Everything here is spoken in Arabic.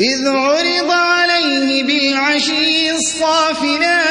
إذ عرض عليه بالعشي الصافنات